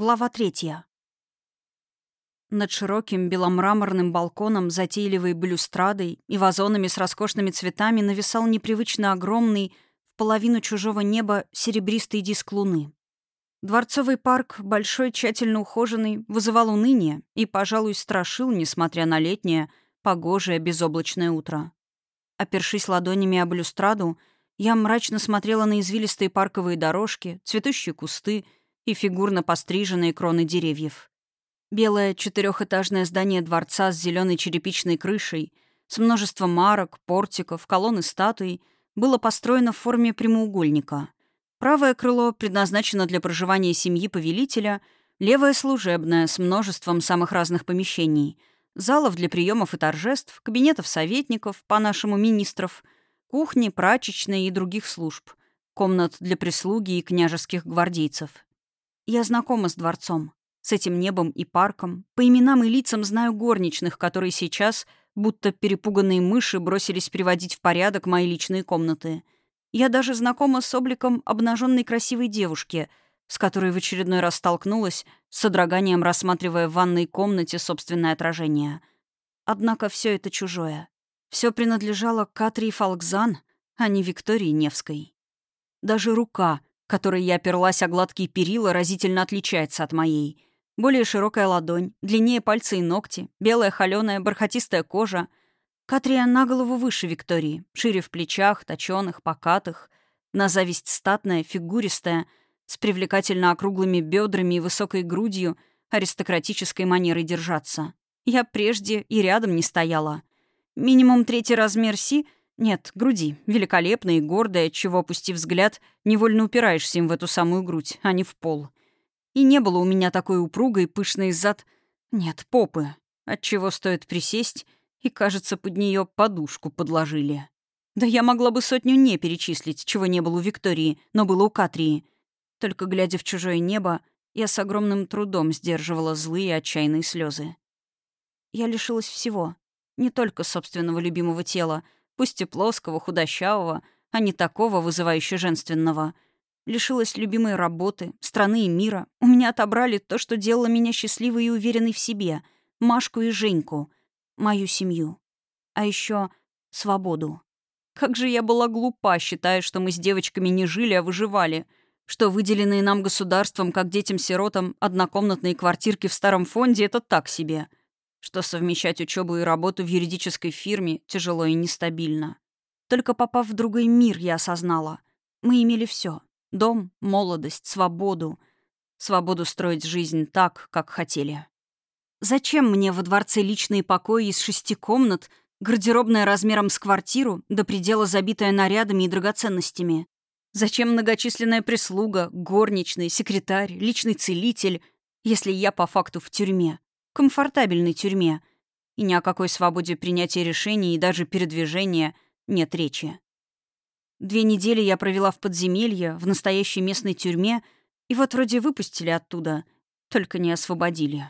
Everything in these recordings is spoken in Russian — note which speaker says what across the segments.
Speaker 1: Глава третья. Над широким беломраморным балконом, затейливой балюстрадой и вазонами с роскошными цветами нависал непривычно огромный, в половину чужого неба, серебристый диск луны. Дворцовый парк, большой, тщательно ухоженный, вызывал уныние и, пожалуй, страшил, несмотря на летнее, погожее, безоблачное утро. Опершись ладонями об балюстраду, я мрачно смотрела на извилистые парковые дорожки, цветущие кусты — и фигурно постриженные кроны деревьев. Белое четырехэтажное здание дворца с зеленой черепичной крышей, с множеством арок, портиков, колонн и статуй, было построено в форме прямоугольника. Правое крыло предназначено для проживания семьи повелителя, левое — служебное, с множеством самых разных помещений, залов для приемов и торжеств, кабинетов советников, по-нашему министров, кухни, прачечной и других служб, комнат для прислуги и княжеских гвардейцев — я знакома с дворцом, с этим небом и парком. По именам и лицам знаю горничных, которые сейчас, будто перепуганные мыши, бросились приводить в порядок мои личные комнаты. Я даже знакома с обликом обнаженной красивой девушки, с которой в очередной раз столкнулась, с содроганием рассматривая в ванной комнате собственное отражение. Однако все это чужое. Все принадлежало Катрии Фалкзан, а не Виктории Невской. Даже рука — которой я оперлась о гладкие перила, разительно отличается от моей. Более широкая ладонь, длиннее пальцы и ногти, белая холеная бархатистая кожа. Катрия на голову выше Виктории, шире в плечах, точёных, покатых. На зависть статная, фигуристая, с привлекательно округлыми бедрами и высокой грудью, аристократической манерой держаться. Я прежде и рядом не стояла. Минимум третий размер Си — нет, груди. Великолепная и гордая, чего, опустив взгляд, невольно упираешься им в эту самую грудь, а не в пол. И не было у меня такой упругой, пышной зад... Нет, попы. Отчего стоит присесть, и, кажется, под нее подушку подложили. Да я могла бы сотню не перечислить, чего не было у Виктории, но было у Катрии. Только глядя в чужое небо, я с огромным трудом сдерживала злые отчаянные слезы. Я лишилась всего. Не только собственного любимого тела — пусть и плоского, худощавого, а не такого вызывающе женственного. Лишилась любимой работы, страны и мира. У меня отобрали то, что делало меня счастливой и уверенной в себе. Машку и Женьку. Мою семью. А еще свободу. Как же я была глупа, считая, что мы с девочками не жили, а выживали. Что выделенные нам государством, как детям-сиротам, однокомнатные квартирки в старом фонде — это так себе — что совмещать учебу и работу в юридической фирме тяжело и нестабильно. Только попав в другой мир, я осознала. Мы имели все: Дом, молодость, свободу. Свободу строить жизнь так, как хотели. Зачем мне во дворце личные покои из шести комнат, гардеробная размером с квартиру, до предела забитая нарядами и драгоценностями? Зачем многочисленная прислуга, горничный, секретарь, личный целитель, если я по факту в тюрьме? Комфортабельной тюрьме, и ни о какой свободе принятия решений и даже передвижения нет речи. Две недели я провела в подземелье, в настоящей местной тюрьме, и вот вроде выпустили оттуда, только не освободили.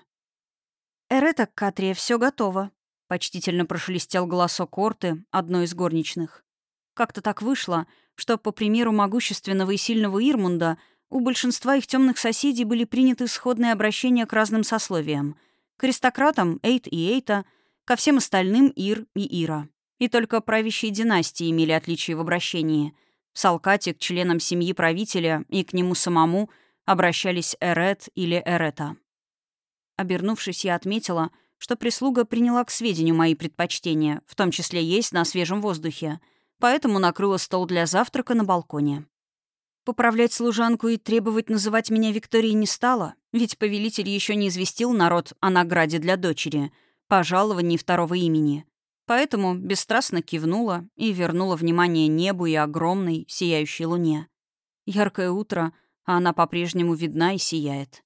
Speaker 1: «Эрета, Катрия, все готово», — почтительно прошелестел голосок Орты, одной из горничных. Как-то так вышло, что, по примеру могущественного и сильного Ирмунда, у большинства их темных соседей были приняты сходные обращения к разным сословиям — к аристократам Эйт и Эйта, ко всем остальным Ир и Ира. И только правящие династии имели отличия в обращении. В Салкате к членам семьи правителя и к нему самому обращались Эрет или Эрета. Обернувшись, я отметила, что прислуга приняла к сведению мои предпочтения, в том числе есть на свежем воздухе, поэтому накрыла стол для завтрака на балконе. Поправлять служанку и требовать называть меня Викторией не стала, ведь повелитель еще не известил народ о награде для дочери, пожаловании второго имени. Поэтому бесстрастно кивнула и вернула внимание небу и огромной, сияющей луне. Яркое утро, а она по-прежнему видна и сияет.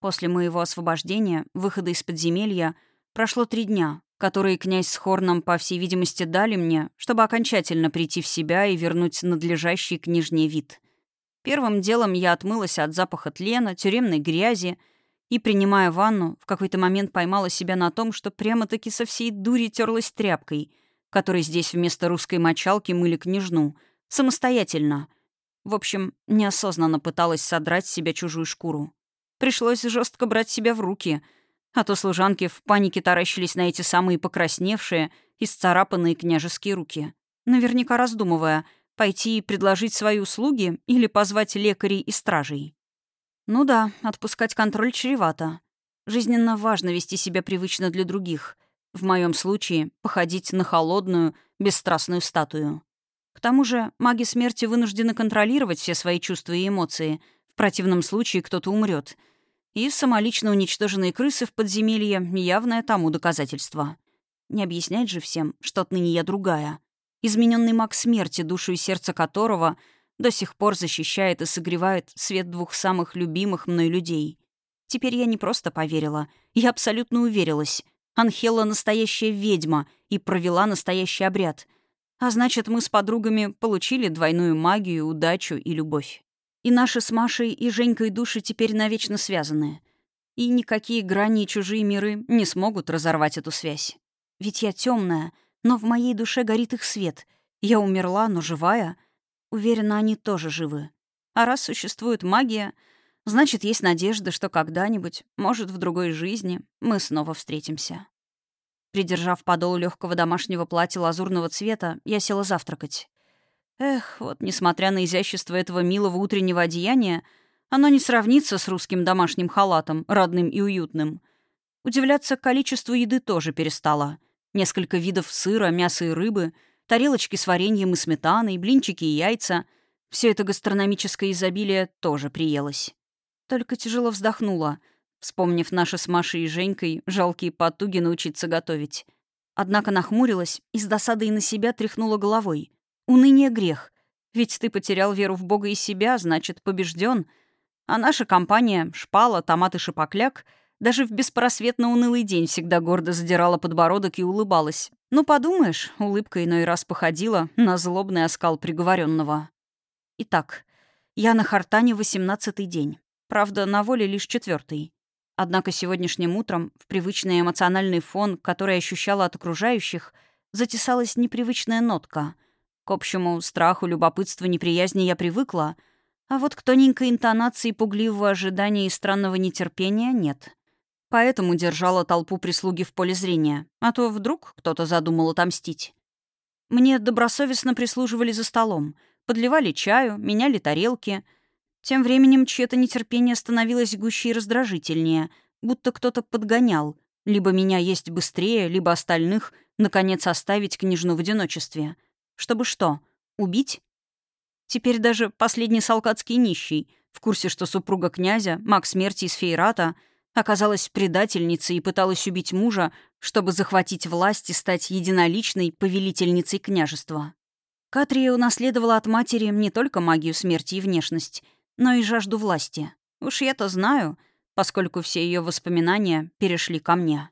Speaker 1: После моего освобождения, выхода из подземелья, прошло три дня, которые князь с Хорном, по всей видимости, дали мне, чтобы окончательно прийти в себя и вернуть надлежащий княжне вид. Первым делом я отмылась от запаха тлена, тюремной грязи и, принимая ванну, в какой-то момент поймала себя на том, что прямо-таки со всей дури терлась тряпкой, которой здесь вместо русской мочалки мыли княжну, самостоятельно. В общем, неосознанно пыталась содрать с себя чужую шкуру. Пришлось жестко брать себя в руки, а то служанки в панике таращились на эти самые покрасневшие и сцарапанные княжеские руки, наверняка раздумывая, пойти и предложить свои услуги или позвать лекарей и стражей. Ну да, отпускать контроль чревато. Жизненно важно вести себя привычно для других. В моем случае — походить на холодную, бесстрастную статую. К тому же маги смерти вынуждены контролировать все свои чувства и эмоции. В противном случае кто-то умрет. И самолично уничтоженные крысы в подземелье — явное тому доказательство. Не объяснять же всем, что отныне я другая. Измененный маг смерти, душу и сердце которого до сих пор защищает и согревает свет двух самых любимых мной людей. Теперь я не просто поверила, я абсолютно уверилась. Анхела — настоящая ведьма и провела настоящий обряд — а значит, мы с подругами получили двойную магию, удачу и любовь. И наши с Машей и Женькой души теперь навечно связаны. И никакие грани и чужие миры не смогут разорвать эту связь. Ведь я темная, но в моей душе горит их свет. Я умерла, но живая. Уверена, они тоже живы. А раз существует магия, значит, есть надежда, что когда-нибудь, может, в другой жизни, мы снова встретимся. Придержав подол легкого домашнего платья лазурного цвета, я села завтракать. Эх, вот несмотря на изящество этого милого утреннего одеяния, оно не сравнится с русским домашним халатом, родным и уютным. Удивляться количеству еды тоже перестала. Несколько видов сыра, мяса и рыбы, тарелочки с вареньем и сметаной, блинчики и яйца. Все это гастрономическое изобилие тоже приелось. Только тяжело вздохнула — вспомнив наши с Машей и Женькой жалкие потуги научиться готовить. Однако нахмурилась и с досадой на себя тряхнула головой. Уныние — грех. Ведь ты потерял веру в Бога и себя, значит, побежден. А наша компания — шпала, томат и шипокляк — даже в беспросветно унылый день всегда гордо задирала подбородок и улыбалась. Ну, подумаешь, улыбка иной раз походила на злобный оскал приговоренного. Итак, я на Хартане восемнадцатый день. Правда, на воле лишь четвертый. Однако сегодняшним утром в привычный эмоциональный фон, который ощущала от окружающих, затесалась непривычная нотка. К общему страху, любопытству, неприязни я привыкла, а вот к тоненькой интонации пугливого ожидания и странного нетерпения нет. Поэтому держала толпу прислуги в поле зрения, а то вдруг кто-то задумал отомстить. Мне добросовестно прислуживали за столом, подливали чаю, меняли тарелки — тем временем чье-то нетерпение становилось гуще и раздражительнее, будто кто-то подгонял. Либо меня есть быстрее, либо остальных, наконец, оставить княжну в одиночестве. Чтобы что, убить? Теперь даже последний салкатский нищий, в курсе, что супруга князя, маг смерти из Фейрата, оказалась предательницей и пыталась убить мужа, чтобы захватить власть и стать единоличной повелительницей княжества. Катрия унаследовала от матери не только магию смерти и внешность — но и жажду власти. Уж я-то знаю, поскольку все ее воспоминания перешли ко мне.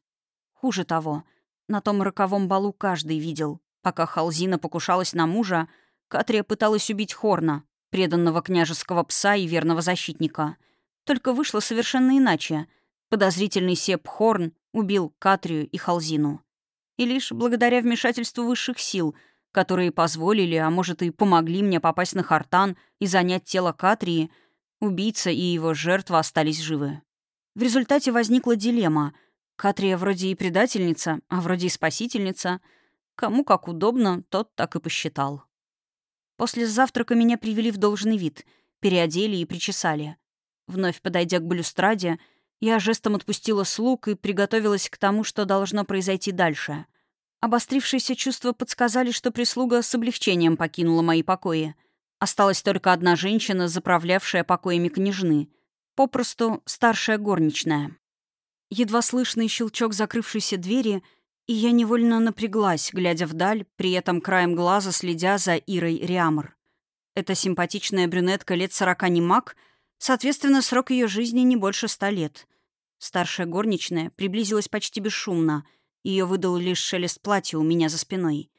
Speaker 1: Хуже того, на том роковом балу каждый видел. Пока Халзина покушалась на мужа, Катрия пыталась убить Хорна, преданного княжеского пса и верного защитника. Только вышло совершенно иначе. Подозрительный Сеп Хорн убил Катрию и Халзину. И лишь благодаря вмешательству высших сил — которые позволили, а может и помогли мне попасть на Хартан и занять тело Катрии, убийца и его жертва остались живы. В результате возникла дилемма. Катрия вроде и предательница, а вроде и спасительница. Кому как удобно, тот так и посчитал. После завтрака меня привели в должный вид, переодели и причесали. Вновь подойдя к балюстраде, я жестом отпустила слуг и приготовилась к тому, что должно произойти дальше. Обострившиеся чувства подсказали, что прислуга с облегчением покинула мои покои. Осталась только одна женщина, заправлявшая покоями княжны. Попросту старшая горничная. Едва слышный щелчок закрывшейся двери, и я невольно напряглась, глядя вдаль, при этом краем глаза следя за Ирой Риамр. Эта симпатичная брюнетка лет сорока не маг, соответственно, срок ее жизни не больше ста лет. Старшая горничная приблизилась почти бесшумно — ее выдал лишь шелест платья у меня за спиной.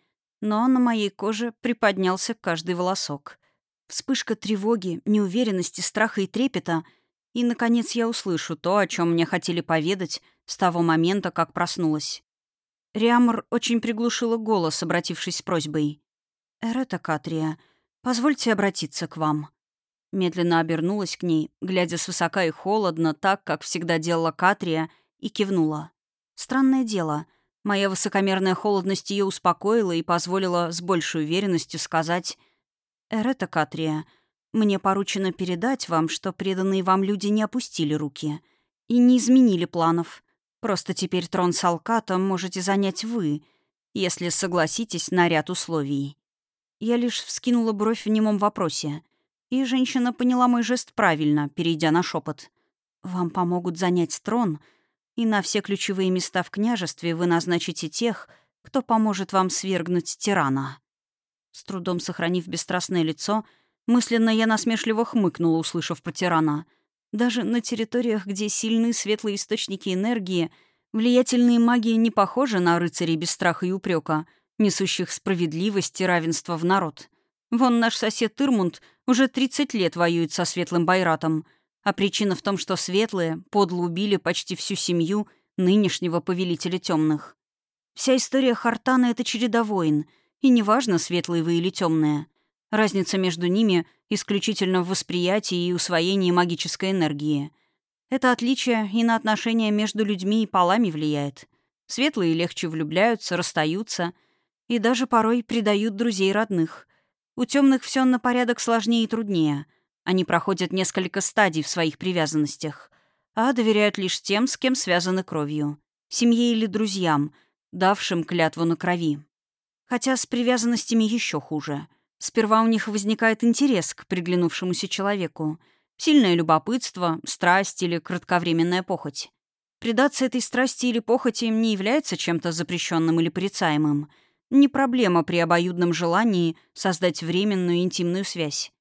Speaker 1: Но на моей коже приподнялся каждый волосок. Вспышка тревоги, неуверенности, страха и трепета. И, наконец, я услышу то, о чем мне хотели поведать с того момента, как проснулась. Риамор очень приглушила голос, обратившись с просьбой. «Эрета Катрия, позвольте обратиться к вам». Медленно обернулась к ней, глядя свысока и холодно, так, как всегда делала Катрия, и кивнула. Странное дело. Моя высокомерная холодность ее успокоила и позволила с большей уверенностью сказать «Эрета Катрия, мне поручено передать вам, что преданные вам люди не опустили руки и не изменили планов. Просто теперь трон с можете занять вы, если согласитесь на ряд условий». Я лишь вскинула бровь в немом вопросе, и женщина поняла мой жест правильно, перейдя на шепот. «Вам помогут занять трон, и на все ключевые места в княжестве вы назначите тех, кто поможет вам свергнуть тирана». С трудом сохранив бесстрастное лицо, мысленно я насмешливо хмыкнула, услышав про тирана. Даже на территориях, где сильны светлые источники энергии, влиятельные маги не похожи на рыцарей без страха и упрека, несущих справедливость и равенство в народ. Вон наш сосед Тырмунд уже 30 лет воюет со Светлым Байратом, а причина в том, что Светлые подло убили почти всю семью нынешнего повелителя темных. Вся история Хартана — это череда войн — и неважно, светлые вы или темные. Разница между ними исключительно в восприятии и усвоении магической энергии. Это отличие и на отношения между людьми и полами влияет. Светлые легче влюбляются, расстаются и даже порой предают друзей родных. У темных все на порядок сложнее и труднее. Они проходят несколько стадий в своих привязанностях, а доверяют лишь тем, с кем связаны кровью. Семье или друзьям, давшим клятву на крови. Хотя с привязанностями еще хуже. Сперва у них возникает интерес к приглянувшемуся человеку. Сильное любопытство, страсть или кратковременная похоть. Предаться этой страсти или похоти не является чем-то запрещенным или порицаемым. Не проблема при обоюдном желании создать временную интимную связь.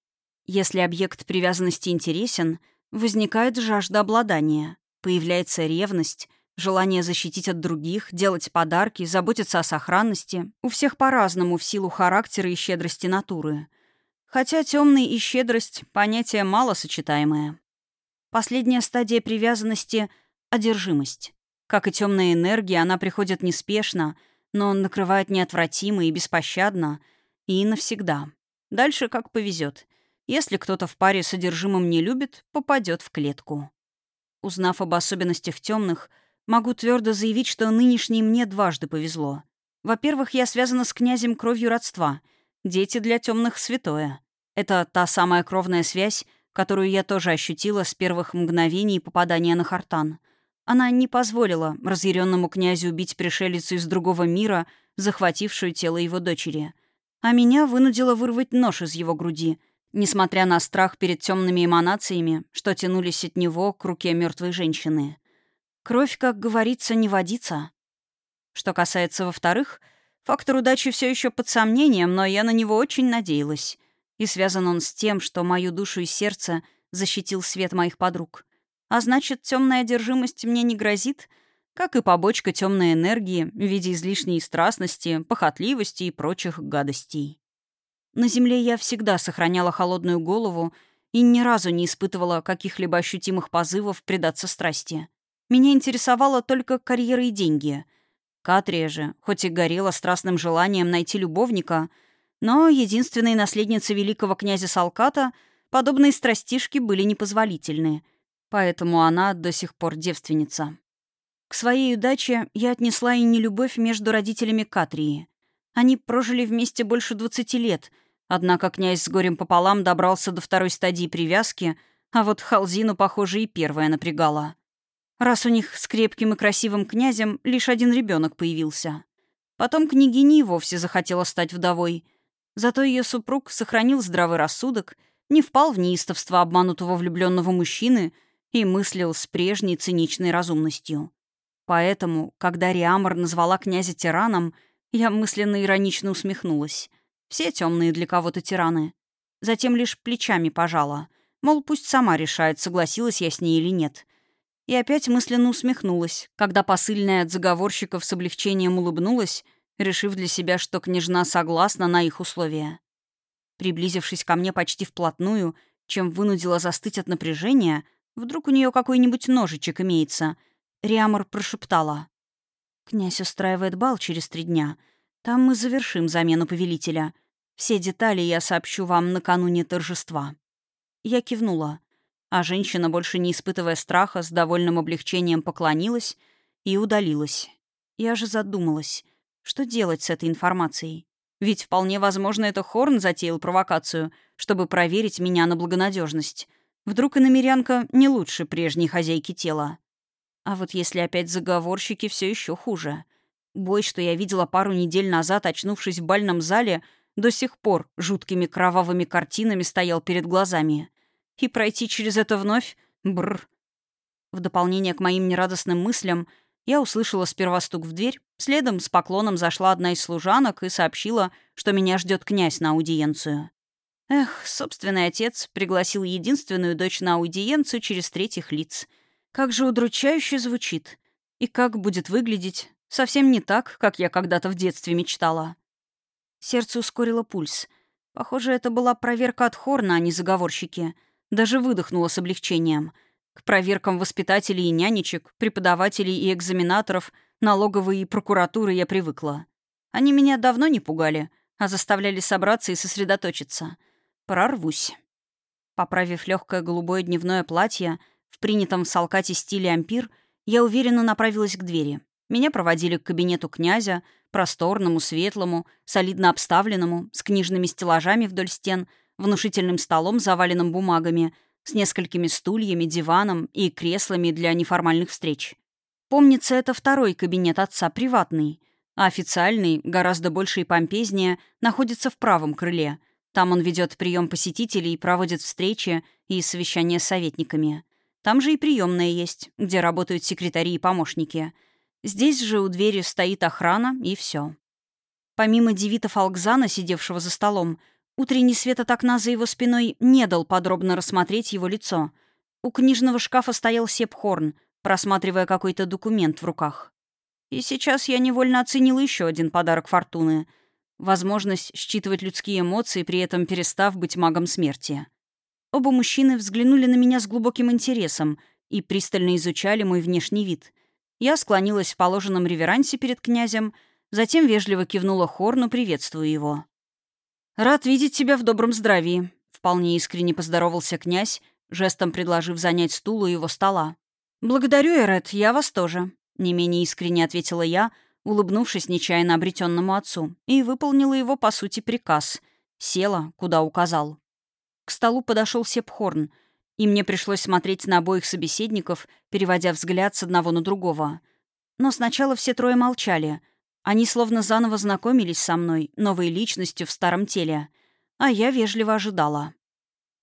Speaker 1: Если объект привязанности интересен, возникает жажда обладания, появляется ревность, Желание защитить от других, делать подарки, заботиться о сохранности. У всех по-разному в силу характера и щедрости натуры. Хотя темный и щедрость — понятия малосочетаемые. Последняя стадия привязанности — одержимость. Как и темная энергия, она приходит неспешно, но накрывает неотвратимо и беспощадно, и навсегда. Дальше как повезет. Если кто-то в паре с одержимым не любит, попадет в клетку. Узнав об особенностях темных, Могу твердо заявить, что нынешней мне дважды повезло. Во-первых, я связана с князем кровью родства. Дети для темных святое. Это та самая кровная связь, которую я тоже ощутила с первых мгновений попадания на Хартан. Она не позволила разъяренному князю убить пришелицу из другого мира, захватившую тело его дочери. А меня вынудила вырвать нож из его груди, несмотря на страх перед темными эманациями, что тянулись от него к руке мертвой женщины. Кровь, как говорится, не водится. Что касается во-вторых, фактор удачи все еще под сомнением, но я на него очень надеялась. И связан он с тем, что мою душу и сердце защитил свет моих подруг. А значит, темная одержимость мне не грозит, как и побочка темной энергии в виде излишней страстности, похотливости и прочих гадостей. На земле я всегда сохраняла холодную голову и ни разу не испытывала каких-либо ощутимых позывов предаться страсти. Меня интересовала только карьера и деньги. Катрия же, хоть и горела страстным желанием найти любовника, но единственной наследницей великого князя Салката подобные страстишки были непозволительны, поэтому она до сих пор девственница. К своей удаче я отнесла и нелюбовь между родителями Катрии. Они прожили вместе больше двадцати лет, однако князь с горем пополам добрался до второй стадии привязки, а вот Халзину, похоже, и первая напрягала раз у них с крепким и красивым князем лишь один ребенок появился. Потом княгиня и вовсе захотела стать вдовой. Зато ее супруг сохранил здравый рассудок, не впал в неистовство обманутого влюбленного мужчины и мыслил с прежней циничной разумностью. Поэтому, когда Риамор назвала князя тираном, я мысленно иронично усмехнулась. Все темные для кого-то тираны. Затем лишь плечами пожала. Мол, пусть сама решает, согласилась я с ней или нет — и опять мысленно усмехнулась, когда посыльная от заговорщиков с облегчением улыбнулась, решив для себя, что княжна согласна на их условия. Приблизившись ко мне почти вплотную, чем вынудила застыть от напряжения, вдруг у нее какой-нибудь ножичек имеется, Риамор прошептала. «Князь устраивает бал через три дня. Там мы завершим замену повелителя. Все детали я сообщу вам накануне торжества». Я кивнула. А женщина, больше не испытывая страха, с довольным облегчением поклонилась и удалилась. Я же задумалась, что делать с этой информацией. Ведь вполне возможно, это Хорн затеял провокацию, чтобы проверить меня на благонадежность. Вдруг иномерянка не лучше прежней хозяйки тела. А вот если опять заговорщики, все еще хуже. Бой, что я видела пару недель назад, очнувшись в бальном зале, до сих пор жуткими кровавыми картинами стоял перед глазами. И пройти через это вновь — бррр. В дополнение к моим нерадостным мыслям я услышала сперва стук в дверь, следом с поклоном зашла одна из служанок и сообщила, что меня ждет князь на аудиенцию. Эх, собственный отец пригласил единственную дочь на аудиенцию через третьих лиц. Как же удручающе звучит. И как будет выглядеть? Совсем не так, как я когда-то в детстве мечтала. Сердце ускорило пульс. Похоже, это была проверка от Хорна, а не заговорщики. Даже выдохнула с облегчением. К проверкам воспитателей и нянечек, преподавателей и экзаменаторов, налоговой и прокуратуры я привыкла. Они меня давно не пугали, а заставляли собраться и сосредоточиться. Прорвусь. Поправив легкое голубое дневное платье, в принятом в Салкате стиле ампир, я уверенно направилась к двери. Меня проводили к кабинету князя, просторному, светлому, солидно обставленному, с книжными стеллажами вдоль стен, внушительным столом, заваленным бумагами, с несколькими стульями, диваном и креслами для неформальных встреч. Помнится, это второй кабинет отца, приватный, а официальный, гораздо больше и помпезнее, находится в правом крыле. Там он ведет прием посетителей, проводит встречи и совещания с советниками. Там же и приемная есть, где работают секретари и помощники — Здесь же у двери стоит охрана, и все. Помимо Девита Фалкзана, сидевшего за столом, утренний свет от окна за его спиной не дал подробно рассмотреть его лицо. У книжного шкафа стоял Сеп Хорн, просматривая какой-то документ в руках. И сейчас я невольно оценила еще один подарок Фортуны — возможность считывать людские эмоции, при этом перестав быть магом смерти. Оба мужчины взглянули на меня с глубоким интересом и пристально изучали мой внешний вид — я склонилась в положенном реверансе перед князем, затем вежливо кивнула Хорну, приветствуя его. «Рад видеть тебя в добром здравии», — вполне искренне поздоровался князь, жестом предложив занять стул у его стола. «Благодарю, Эрет, я вас тоже», — не менее искренне ответила я, улыбнувшись нечаянно обретенному отцу, и выполнила его, по сути, приказ. Села, куда указал. К столу подошел Сепхорн — и мне пришлось смотреть на обоих собеседников, переводя взгляд с одного на другого. Но сначала все трое молчали. Они словно заново знакомились со мной, новой личностью в старом теле. А я вежливо ожидала.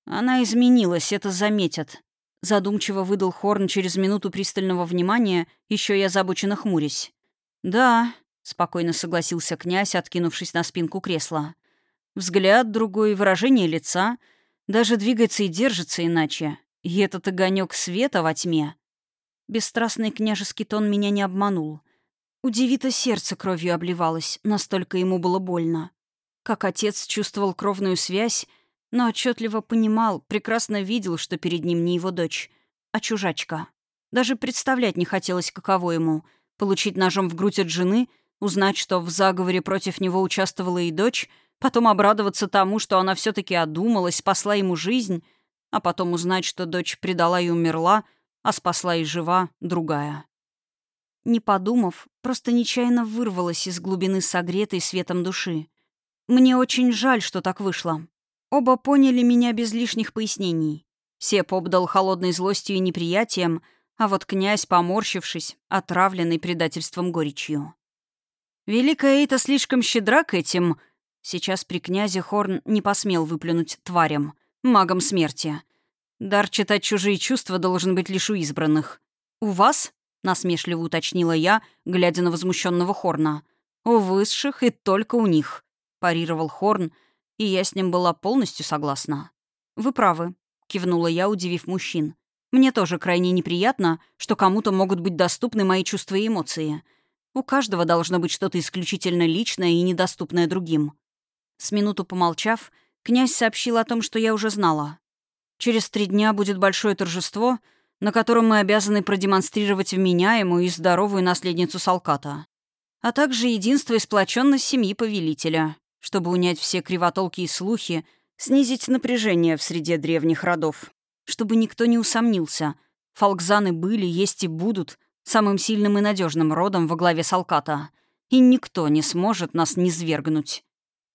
Speaker 1: Она изменилась, это заметят. Задумчиво выдал Хорн через минуту пристального внимания, еще и озабоченно хмурясь. «Да», — спокойно согласился князь, откинувшись на спинку кресла. Взгляд другой, выражение лица — даже двигается и держится иначе. И этот огонек света во тьме. Бесстрастный княжеский тон меня не обманул. Удивито сердце кровью обливалось, настолько ему было больно. Как отец чувствовал кровную связь, но отчетливо понимал, прекрасно видел, что перед ним не его дочь, а чужачка. Даже представлять не хотелось, каково ему — получить ножом в грудь от жены, узнать, что в заговоре против него участвовала и дочь — Потом обрадоваться тому, что она все таки одумалась, спасла ему жизнь, а потом узнать, что дочь предала и умерла, а спасла и жива другая. Не подумав, просто нечаянно вырвалась из глубины согретой светом души. Мне очень жаль, что так вышло. Оба поняли меня без лишних пояснений. Сеп обдал холодной злостью и неприятием, а вот князь, поморщившись, отравленный предательством горечью. «Великая Эйта слишком щедра к этим», Сейчас при князе Хорн не посмел выплюнуть тварям, магом смерти. Дар читать чужие чувства должен быть лишь у избранных. «У вас?» — насмешливо уточнила я, глядя на возмущенного Хорна. «У высших и только у них», — парировал Хорн, и я с ним была полностью согласна. «Вы правы», — кивнула я, удивив мужчин. «Мне тоже крайне неприятно, что кому-то могут быть доступны мои чувства и эмоции. У каждого должно быть что-то исключительно личное и недоступное другим. С минуту помолчав, князь сообщил о том, что я уже знала. Через три дня будет большое торжество, на котором мы обязаны продемонстрировать вменяемую и здоровую наследницу Салката, а также единство и сплоченность семьи повелителя, чтобы унять все кривотолки и слухи, снизить напряжение в среде древних родов, чтобы никто не усомнился. Фалкзаны были, есть и будут самым сильным и надежным родом во главе Салката, и никто не сможет нас низвергнуть.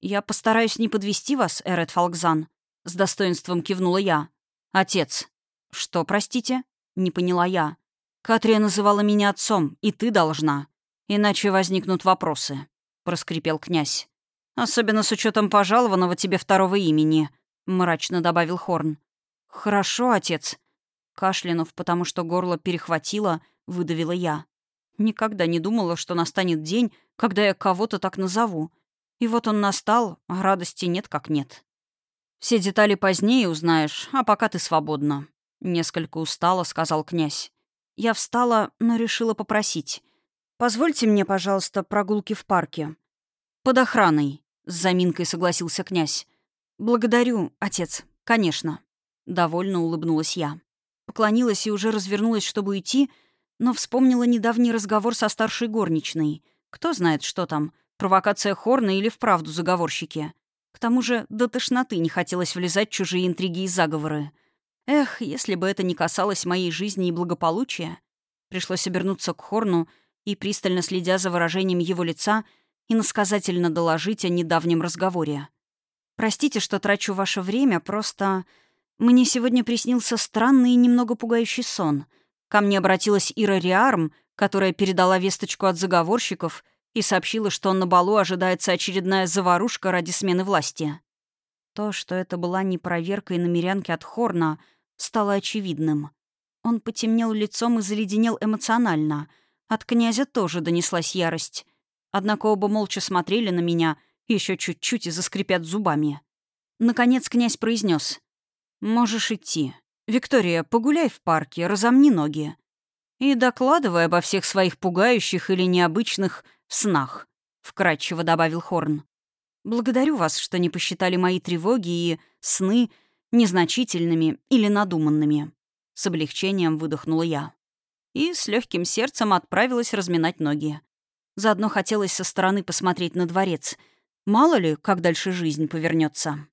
Speaker 1: Я постараюсь не подвести вас, Эрет Фалкзан, с достоинством кивнула я. Отец. Что, простите? Не поняла я. Катрия называла меня отцом, и ты должна. Иначе возникнут вопросы, проскрипел князь. Особенно с учетом пожалованного тебе второго имени, мрачно добавил Хорн. Хорошо, отец. Кашлянув, потому что горло перехватило, выдавила я. Никогда не думала, что настанет день, когда я кого-то так назову. И вот он настал, а радости нет как нет. Все детали позднее узнаешь, а пока ты свободна. Несколько устала, сказал князь. Я встала, но решила попросить. «Позвольте мне, пожалуйста, прогулки в парке». «Под охраной», — с заминкой согласился князь. «Благодарю, отец, конечно». Довольно улыбнулась я. Поклонилась и уже развернулась, чтобы уйти, но вспомнила недавний разговор со старшей горничной. Кто знает, что там, провокация Хорна или вправду заговорщики. К тому же до тошноты не хотелось влезать в чужие интриги и заговоры. Эх, если бы это не касалось моей жизни и благополучия. Пришлось обернуться к Хорну и, пристально следя за выражением его лица, иносказательно доложить о недавнем разговоре. «Простите, что трачу ваше время, просто...» Мне сегодня приснился странный и немного пугающий сон. Ко мне обратилась Ира Риарм, которая передала весточку от заговорщиков и сообщила, что на балу ожидается очередная заварушка ради смены власти. То, что это была не проверка и намерянки от Хорна, стало очевидным. Он потемнел лицом и заледенел эмоционально. От князя тоже донеслась ярость. Однако оба молча смотрели на меня, еще чуть-чуть и заскрипят зубами. Наконец князь произнес: «Можешь идти. Виктория, погуляй в парке, разомни ноги. И докладывай обо всех своих пугающих или необычных снах», — вкратчиво добавил Хорн. «Благодарю вас, что не посчитали мои тревоги и сны незначительными или надуманными». С облегчением выдохнула я. И с легким сердцем отправилась разминать ноги. Заодно хотелось со стороны посмотреть на дворец. Мало ли, как дальше жизнь повернется.